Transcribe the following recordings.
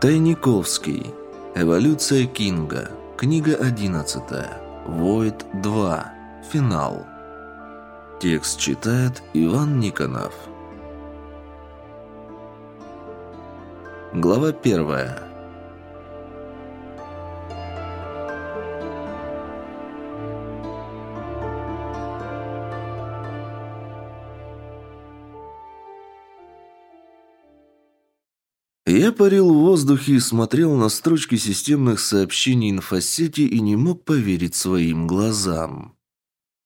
Тайниковский. Эволюция Кинга. Книга 11. Войд 2. Финал. Текст читает Иван Никонов. Глава первая. Я парил в воздухе и смотрел на строчки системных сообщений инфосети и не мог поверить своим глазам.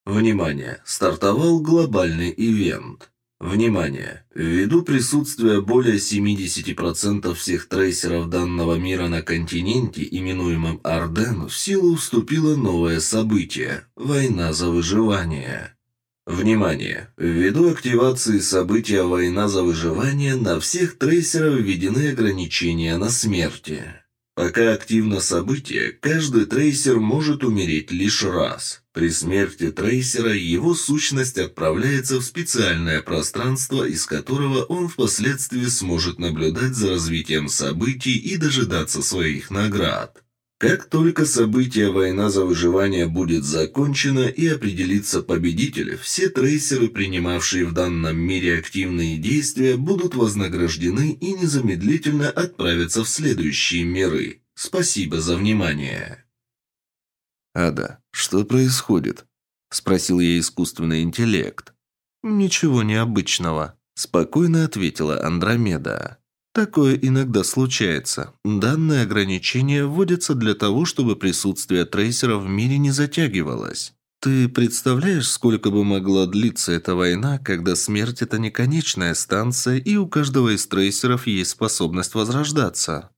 Внимание! Стартовал глобальный ивент. Внимание! Ввиду присутствия более 70% всех трейсеров данного мира на континенте, именуемом Арден, в силу вступило новое событие – война за выживание. Внимание! Ввиду активации события «Война за выживание» на всех трейсеров введены ограничения на смерти. Пока активно событие, каждый трейсер может умереть лишь раз. При смерти трейсера его сущность отправляется в специальное пространство, из которого он впоследствии сможет наблюдать за развитием событий и дожидаться своих наград. Как только событие «Война за выживание» будет закончено и определится победитель, все трейсеры, принимавшие в данном мире активные действия, будут вознаграждены и незамедлительно отправятся в следующие миры. Спасибо за внимание. «Ада, что происходит?» – спросил я искусственный интеллект. «Ничего необычного», – спокойно ответила Андромеда. Такое иногда случается. Данные ограничения вводятся для того, чтобы присутствие трейсеров в мире не затягивалось. Ты представляешь, сколько бы могла длиться эта война, когда смерть – это не конечная станция, и у каждого из трейсеров есть способность возрождаться?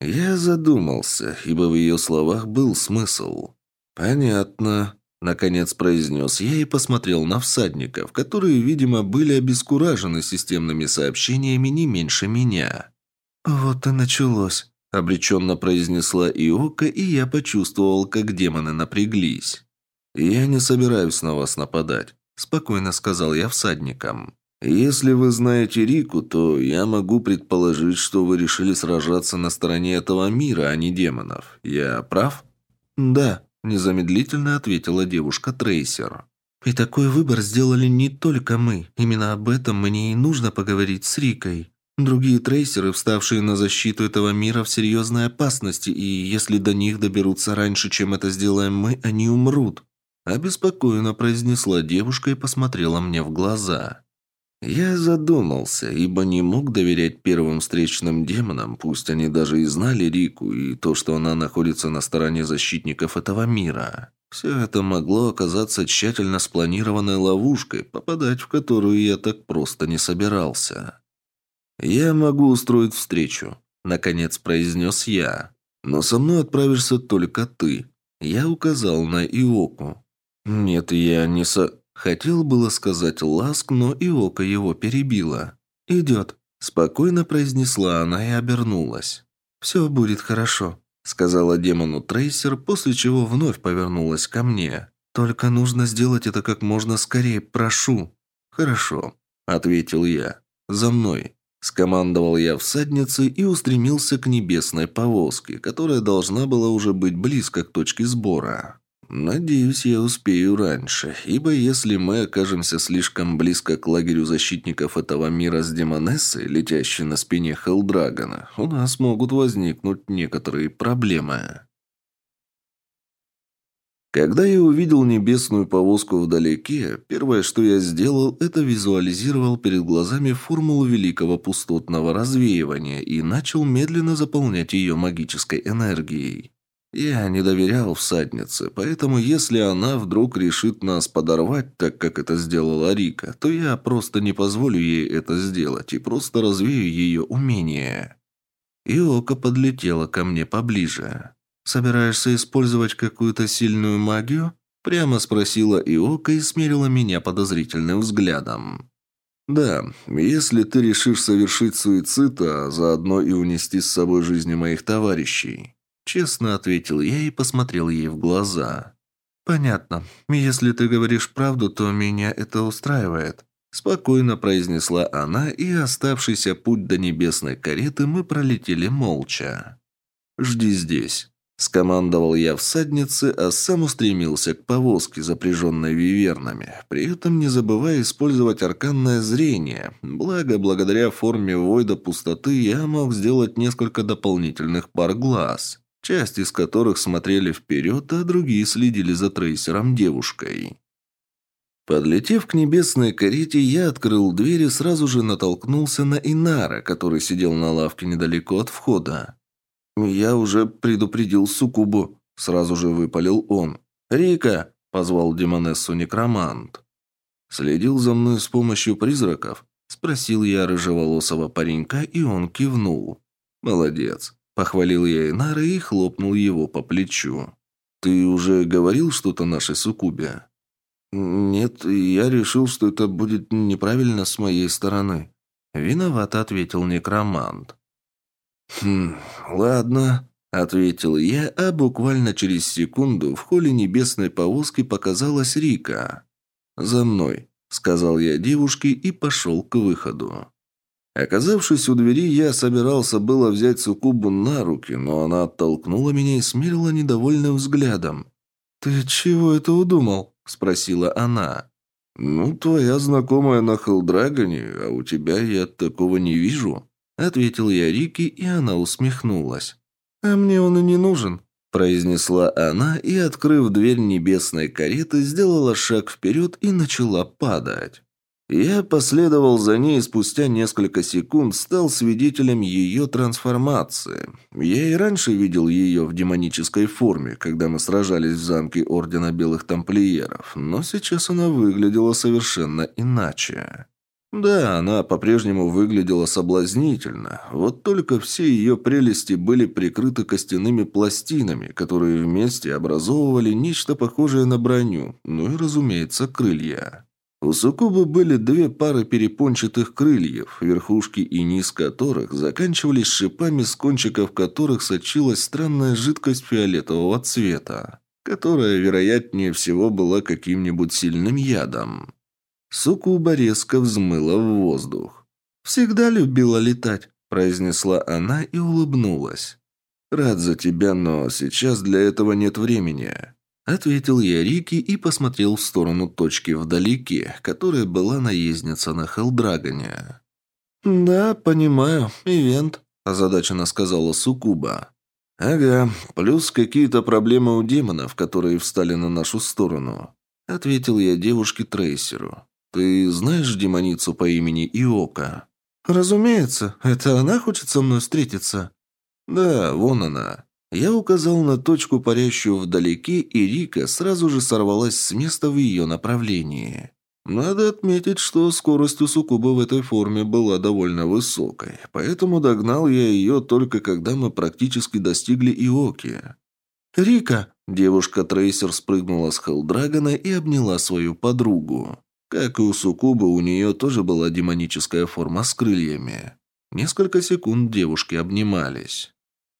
Я задумался, ибо в ее словах был смысл. Понятно. Наконец произнес я и посмотрел на всадников, которые, видимо, были обескуражены системными сообщениями не меньше меня. «Вот и началось», – обреченно произнесла Иока, и я почувствовал, как демоны напряглись. «Я не собираюсь на вас нападать», – спокойно сказал я всадникам. «Если вы знаете Рику, то я могу предположить, что вы решили сражаться на стороне этого мира, а не демонов. Я прав?» «Да», Незамедлительно ответила девушка Трейсер. «И такой выбор сделали не только мы. Именно об этом мне и нужно поговорить с Рикой. Другие трейсеры, вставшие на защиту этого мира, в серьезной опасности, и если до них доберутся раньше, чем это сделаем мы, они умрут». Обеспокоенно произнесла девушка и посмотрела мне в глаза. Я задумался, ибо не мог доверять первым встречным демонам, пусть они даже и знали Рику и то, что она находится на стороне защитников этого мира. Все это могло оказаться тщательно спланированной ловушкой, попадать в которую я так просто не собирался. «Я могу устроить встречу», — наконец произнес я. «Но со мной отправишься только ты». Я указал на Иоку. «Нет, я не со...» Хотел было сказать ласк, но и око его перебило. «Идет», – спокойно произнесла она и обернулась. «Все будет хорошо», – сказала демону Трейсер, после чего вновь повернулась ко мне. «Только нужно сделать это как можно скорее, прошу». «Хорошо», – ответил я. «За мной». Скомандовал я всаднице и устремился к небесной повозке, которая должна была уже быть близко к точке сбора. Надеюсь, я успею раньше, ибо если мы окажемся слишком близко к лагерю защитников этого мира с Демонессой, летящей на спине Хелдрагона, у нас могут возникнуть некоторые проблемы. Когда я увидел небесную повозку вдалеке, первое, что я сделал, это визуализировал перед глазами формулу великого пустотного развеивания и начал медленно заполнять ее магической энергией. Я не доверял всаднице, поэтому если она вдруг решит нас подорвать, так как это сделала Рика, то я просто не позволю ей это сделать и просто развею ее умение. Иока подлетела ко мне поближе. «Собираешься использовать какую-то сильную магию?» Прямо спросила Иока и смерила меня подозрительным взглядом. «Да, если ты решишь совершить суицид, а заодно и унести с собой жизни моих товарищей». Честно ответил я и посмотрел ей в глаза. «Понятно. Если ты говоришь правду, то меня это устраивает», Спокойно произнесла она, и оставшийся путь до небесной кареты мы пролетели молча. «Жди здесь», – скомандовал я всаднице, а сам устремился к повозке, запряженной вивернами, при этом не забывая использовать арканное зрение. Благо, благодаря форме Войда пустоты я мог сделать несколько дополнительных пар глаз, часть из которых смотрели вперед, а другие следили за трейсером девушкой. Подлетев к небесной карете, я открыл дверь и сразу же натолкнулся на Инара, который сидел на лавке недалеко от входа. «Я уже предупредил Сукубу», — сразу же выпалил он. «Рика!» — позвал Демонессу некромант. «Следил за мной с помощью призраков?» — спросил я рыжеволосого паренька, и он кивнул. «Молодец!» — похвалил я Инара и хлопнул его по плечу. «Ты уже говорил что-то нашей Сукубе?» «Нет, я решил, что это будет неправильно с моей стороны», — виновато ответил некромант. «Хм, ладно», — ответил я, а буквально через секунду в холле небесной повозки показалась Рика. «За мной», — сказал я девушке и пошел к выходу. Оказавшись у двери, я собирался было взять Сукубу на руки, но она оттолкнула меня и смерила недовольным взглядом. «Ты чего это удумал?» – спросила она. «Ну, твоя знакомая на Хелдрагоне, а у тебя я такого не вижу», – ответил я Рике, и она усмехнулась. «А мне он и не нужен», – произнесла она и, открыв дверь небесной кареты, сделала шаг вперед и начала падать. Я последовал за ней и спустя несколько секунд стал свидетелем ее трансформации. Я и раньше видел ее в демонической форме, когда мы сражались в замке Ордена Белых Тамплиеров, но сейчас она выглядела совершенно иначе. Да, она по-прежнему выглядела соблазнительно, вот только все ее прелести были прикрыты костяными пластинами, которые вместе образовывали нечто похожее на броню, ну и, разумеется, крылья. У Сукубы были две пары перепончатых крыльев, верхушки и низ которых заканчивались шипами, с кончиков которых сочилась странная жидкость фиолетового цвета, которая, вероятнее всего, была каким-нибудь сильным ядом. Сукуба резко взмыла в воздух. «Всегда любила летать», – произнесла она и улыбнулась. «Рад за тебя, но сейчас для этого нет времени». Ответил я Рике и посмотрел в сторону точки вдалеке, которая была наездница на Хелдрагоне. «Да, понимаю, ивент», – озадаченно сказала Сукуба. «Ага, плюс какие-то проблемы у демонов, которые встали на нашу сторону», – ответил я девушке-трейсеру. «Ты знаешь демоницу по имени Иока?» «Разумеется, это она хочет со мной встретиться?» «Да, вон она. Я указал на точку, парящую вдалеке, и Рика сразу же сорвалась с места в ее направлении. Надо отметить, что скорость у Сукуба в этой форме была довольно высокой, поэтому догнал я ее только когда мы практически достигли Иоки. «Рика!» – девушка-трейсер спрыгнула с Хелдрагона и обняла свою подругу. Как и у Сукуба, у нее тоже была демоническая форма с крыльями. Несколько секунд девушки обнимались.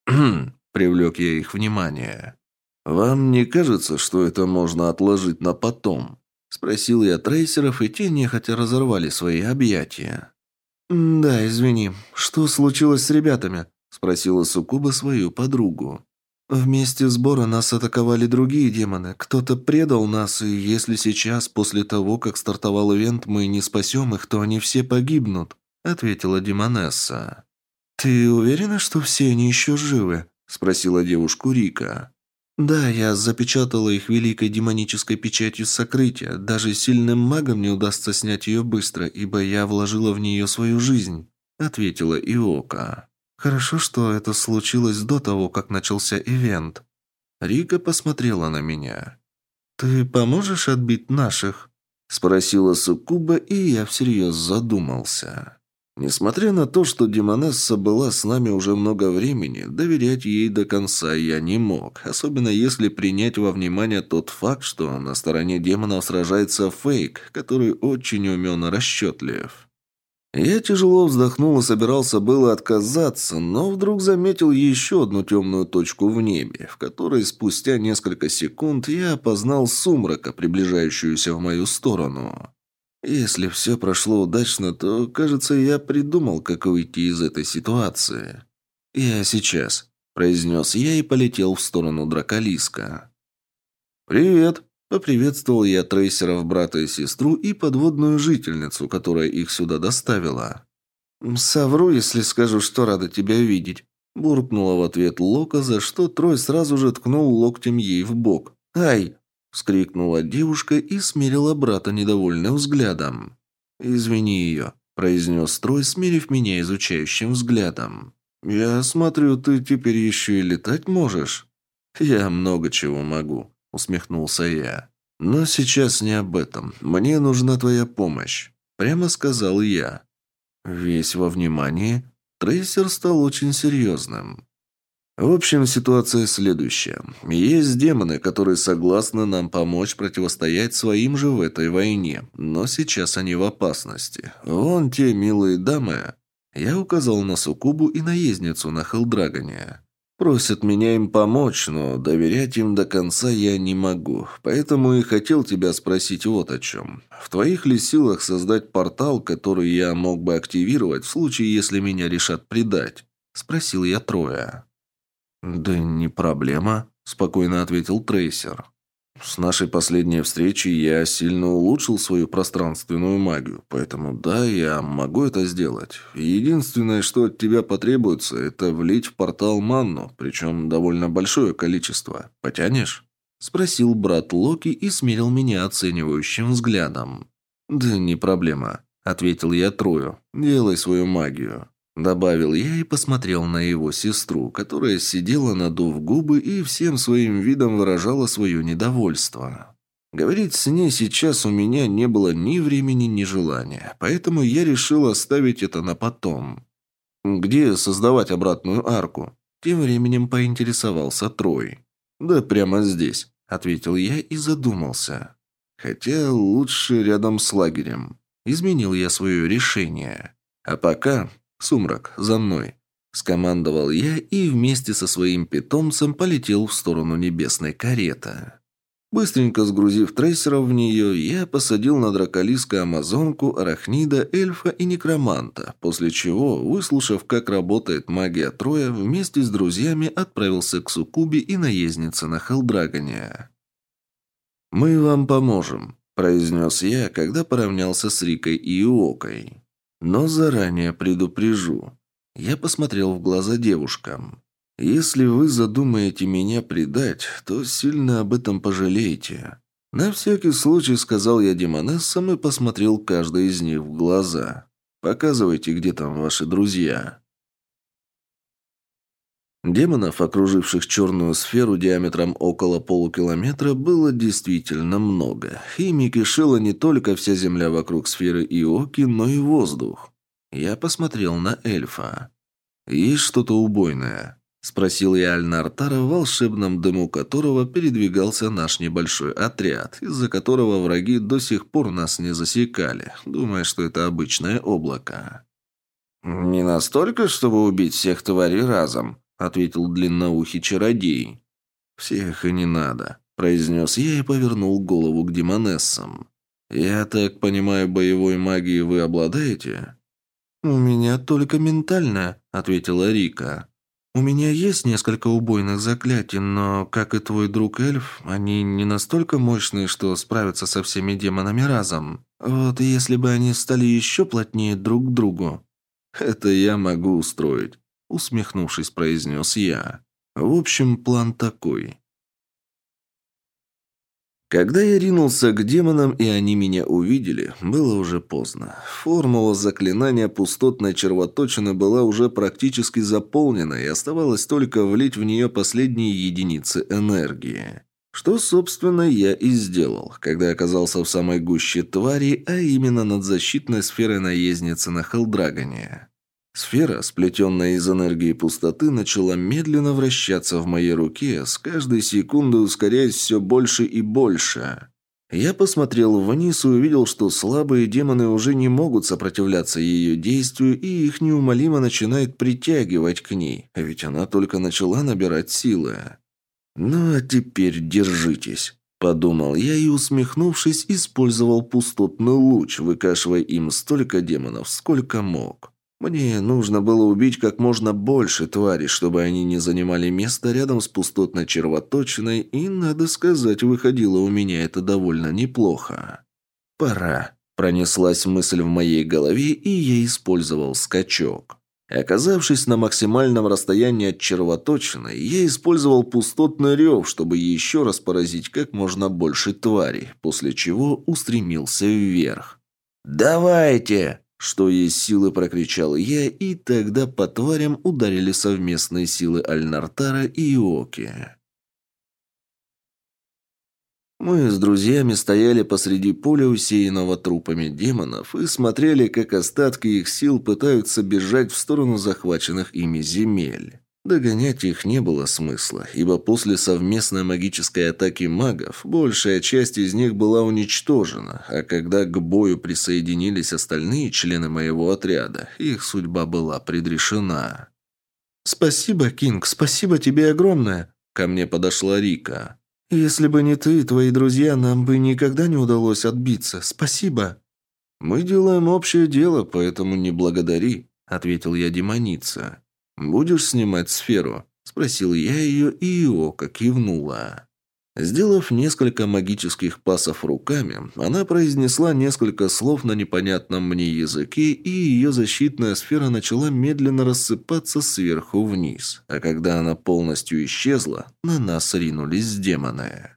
Привлек я их внимание. «Вам не кажется, что это можно отложить на потом?» Спросил я трейсеров, и те нехотя разорвали свои объятия. «Да, извини. Что случилось с ребятами?» Спросила Сукуба свою подругу. «Вместе сбора нас атаковали другие демоны. Кто-то предал нас, и если сейчас, после того, как стартовал ивент, мы не спасем их, то они все погибнут», ответила Демонесса. «Ты уверена, что все они еще живы?» Спросила девушку Рика. «Да, я запечатала их великой демонической печатью сокрытия. Даже сильным магам не удастся снять ее быстро, ибо я вложила в нее свою жизнь», — ответила Иока. «Хорошо, что это случилось до того, как начался ивент». Рика посмотрела на меня. «Ты поможешь отбить наших?» — спросила Сукуба, и я всерьез задумался. Несмотря на то, что Демонесса была с нами уже много времени, доверять ей до конца я не мог, особенно если принять во внимание тот факт, что на стороне демонов сражается Фейк, который очень умен и расчетлив. Я тяжело вздохнул и собирался было отказаться, но вдруг заметил еще одну темную точку в небе, в которой спустя несколько секунд я опознал сумрака, приближающуюся в мою сторону. Если все прошло удачно, то, кажется, я придумал, как выйти из этой ситуации. «Я сейчас», – произнес я и полетел в сторону Драколиска. «Привет», – поприветствовал я трейсеров брата и сестру и подводную жительницу, которая их сюда доставила. «Совру, если скажу, что рада тебя видеть», – буркнула в ответ Лока, за что Трой сразу же ткнул локтем ей в бок. «Ай!» – вскрикнула девушка и смирила брата недовольным взглядом. «Извини ее», – произнес Трой, смирив меня изучающим взглядом. «Я смотрю, ты теперь еще и летать можешь?» «Я много чего могу», – усмехнулся я. «Но сейчас не об этом. Мне нужна твоя помощь», – прямо сказал я. Весь во внимании, трейсер стал очень серьезным. В общем, ситуация следующая. Есть демоны, которые согласны нам помочь противостоять своим же в этой войне, но сейчас они в опасности. Вон те милые дамы. Я указал на Сукубу и наездницу на Хелдрагоне. Просят меня им помочь, но доверять им до конца я не могу. Поэтому и хотел тебя спросить вот о чем. В твоих ли силах создать портал, который я мог бы активировать в случае, если меня решат предать? Спросил я Троя. Да не проблема, спокойно ответил Трейсер. С нашей последней встречи я сильно улучшил свою пространственную магию, поэтому да, я могу это сделать. Единственное, что от тебя потребуется, это влить в портал манну, причем довольно большое количество. Потянешь?» Спросил брат Локи и смерил меня оценивающим взглядом. «Да не проблема», — ответил я Трою. «Делай свою магию». Добавил я и посмотрел на его сестру, которая сидела, надув губы и всем своим видом выражала свое недовольство. Говорить с ней сейчас у меня не было ни времени, ни желания, поэтому я решил оставить это на потом. «Где создавать обратную арку?» Тем временем поинтересовался Трой. «Да прямо здесь», — ответил я и задумался. «Хотя лучше рядом с лагерем». Изменил я свое решение. А пока «Сумрак, за мной!» Скомандовал я и вместе со своим питомцем полетел в сторону небесной кареты. Быстренько сгрузив трейсеров в нее, я посадил на драколиска амазонку, арахнида, эльфа и некроманта, после чего, выслушав, как работает магия Троя, вместе с друзьями отправился к Сукубе и наезднице на Хелдрагоне. «Мы вам поможем», – произнес я, когда поравнялся с Рикой и Иокой. Но заранее предупрежу. Я посмотрел в глаза девушкам. Если вы задумаете меня предать, то сильно об этом пожалеете. На всякий случай сказал я демонессам и посмотрел каждой из них в глаза. Показывайте, где там ваши друзья. Демонов, окруживших черную сферу диаметром около полукилометра, было действительно много. Ими кишела не только вся земля вокруг сферы Иоки, но и воздух. Я посмотрел на эльфа. «Есть что-то убойное?» – спросил я Альнартара, в волшебном дыму которого передвигался наш небольшой отряд, из-за которого враги до сих пор нас не засекали, думая, что это обычное облако. «Не настолько, чтобы убить всех тварей разом», ответил длинноухий чародей. «Всех и не надо», – произнес я и повернул голову к демонессам. «Я так понимаю, боевой магией вы обладаете?» «У меня только ментальная», – ответила Рика. «У меня есть несколько убойных заклятий, но, как и твой друг эльф, они не настолько мощные, что справятся со всеми демонами разом. Вот если бы они стали еще плотнее друг к другу». «Это я могу устроить», усмехнувшись, произнес я. В общем, план такой. Когда я ринулся к демонам, и они меня увидели, было уже поздно. Формула заклинания пустотной червоточины была уже практически заполнена, и оставалось только влить в нее последние единицы энергии. Что, собственно, я и сделал, когда оказался в самой гуще твари, а именно над защитной сферой наездницы на Хелдрагоне. Сфера, сплетенная из энергии пустоты, начала медленно вращаться в моей руке, с каждой секундой ускоряясь все больше и больше. Я посмотрел вниз и увидел, что слабые демоны уже не могут сопротивляться ее действию, и их неумолимо начинает притягивать к ней, ведь она только начала набирать силы. «Ну а теперь держитесь», Подумал я и, усмехнувшись, использовал пустотный луч, выкашивая им столько демонов, сколько мог. Мне нужно было убить как можно больше тварей, чтобы они не занимали место рядом с пустотной червоточиной, и, надо сказать, выходило у меня это довольно неплохо. «Пора», – пронеслась мысль в моей голове, и я использовал скачок. Оказавшись на максимальном расстоянии от червоточины, я использовал пустотный рев, чтобы еще раз поразить как можно больше тварей, после чего устремился вверх. «Давайте!» Что есть силы, прокричал я, и тогда по тварям ударили совместные силы Альнартара и Иоки. Мы с друзьями стояли посреди поля, усеянного трупами демонов, и смотрели, как остатки их сил пытаются бежать в сторону захваченных ими земель. Догонять их не было смысла, ибо после совместной магической атаки магов большая часть из них была уничтожена, а когда к бою присоединились остальные члены моего отряда, их судьба была предрешена. «Спасибо, Кинг, спасибо тебе огромное!» Ко мне подошла Рика. «Если бы не ты и твои друзья, нам бы никогда не удалось отбиться. Спасибо!» «Мы делаем общее дело, поэтому не благодари», — ответил я демоница. «Будешь снимать сферу?» – спросил я ее, и Иока кивнула. Сделав несколько магических пасов руками, она произнесла несколько слов на непонятном мне языке, и ее защитная сфера начала медленно рассыпаться сверху вниз. А когда она полностью исчезла, на нас ринулись демоны.